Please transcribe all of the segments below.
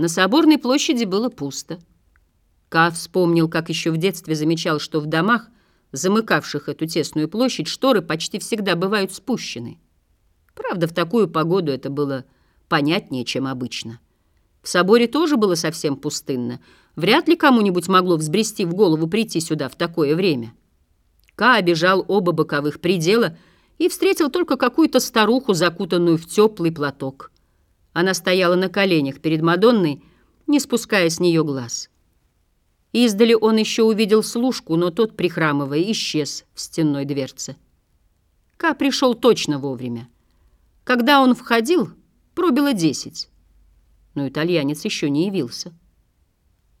На Соборной площади было пусто. Ка вспомнил, как еще в детстве замечал, что в домах, замыкавших эту тесную площадь, шторы почти всегда бывают спущены. Правда, в такую погоду это было понятнее, чем обычно. В соборе тоже было совсем пустынно. Вряд ли кому-нибудь могло взбрести в голову прийти сюда в такое время. Ка обежал оба боковых предела и встретил только какую-то старуху, закутанную в теплый платок. Она стояла на коленях перед Мадонной, не спуская с нее глаз. Издали он еще увидел служку, но тот, прихрамывая, исчез в стенной дверце. Ка пришел точно вовремя. Когда он входил, пробило десять. Но итальянец еще не явился.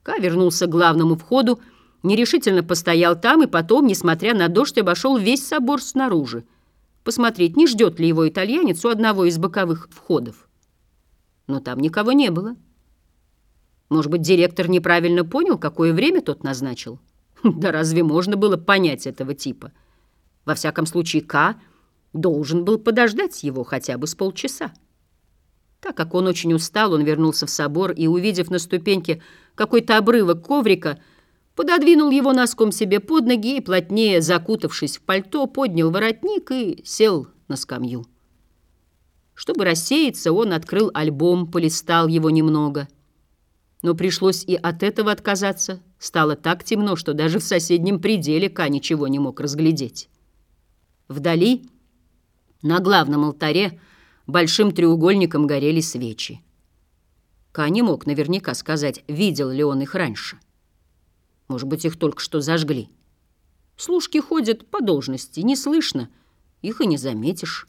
Ка вернулся к главному входу, нерешительно постоял там и потом, несмотря на дождь, обошел весь собор снаружи, посмотреть, не ждет ли его итальянец у одного из боковых входов. Но там никого не было. Может быть, директор неправильно понял, какое время тот назначил? Да разве можно было понять этого типа? Во всяком случае, К должен был подождать его хотя бы с полчаса. Так как он очень устал, он вернулся в собор и, увидев на ступеньке какой-то обрывок коврика, пододвинул его носком себе под ноги и, плотнее закутавшись в пальто, поднял воротник и сел на скамью. Чтобы рассеяться, он открыл альбом, полистал его немного — но пришлось и от этого отказаться. Стало так темно, что даже в соседнем пределе Ка ничего не мог разглядеть. Вдали, на главном алтаре, большим треугольником горели свечи. Ка не мог наверняка сказать, видел ли он их раньше. Может быть, их только что зажгли. Служки ходят по должности, не слышно, их и не заметишь.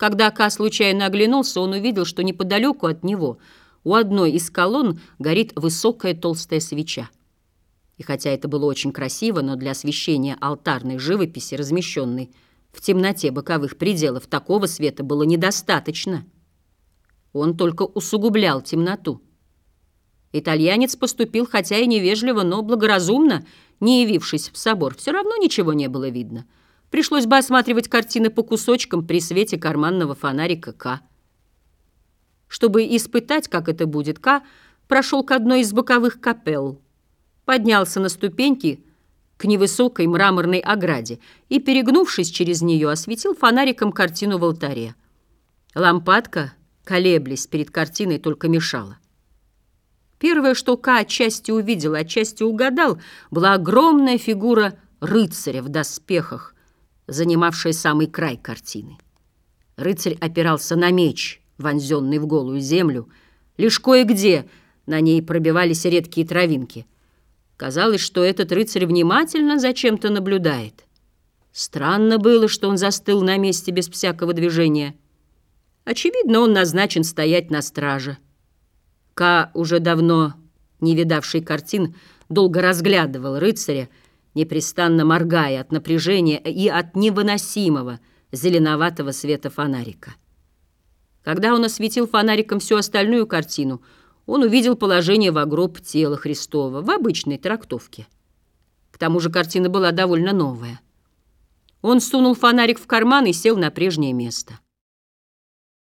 Когда Ка случайно оглянулся, он увидел, что неподалеку от него – у одной из колонн горит высокая толстая свеча. И хотя это было очень красиво, но для освещения алтарной живописи, размещенной в темноте боковых пределов, такого света было недостаточно. Он только усугублял темноту. Итальянец поступил, хотя и невежливо, но благоразумно, не явившись в собор. Все равно ничего не было видно. Пришлось бы осматривать картины по кусочкам при свете карманного фонарика К. Чтобы испытать, как это будет, Ка прошел к одной из боковых капелл, поднялся на ступеньки к невысокой мраморной ограде и, перегнувшись через нее, осветил фонариком картину в алтаре. Лампадка, колеблясь перед картиной, только мешала. Первое, что Ка отчасти увидел, отчасти угадал, была огромная фигура рыцаря в доспехах, занимавшая самый край картины. Рыцарь опирался на меч — вонзенный в голую землю. Лишь кое-где на ней пробивались редкие травинки. Казалось, что этот рыцарь внимательно за чем-то наблюдает. Странно было, что он застыл на месте без всякого движения. Очевидно, он назначен стоять на страже. Ка, уже давно не видавший картин, долго разглядывал рыцаря, непрестанно моргая от напряжения и от невыносимого зеленоватого света фонарика. Когда он осветил фонариком всю остальную картину, он увидел положение в гроб тела Христова в обычной трактовке. К тому же картина была довольно новая. Он сунул фонарик в карман и сел на прежнее место.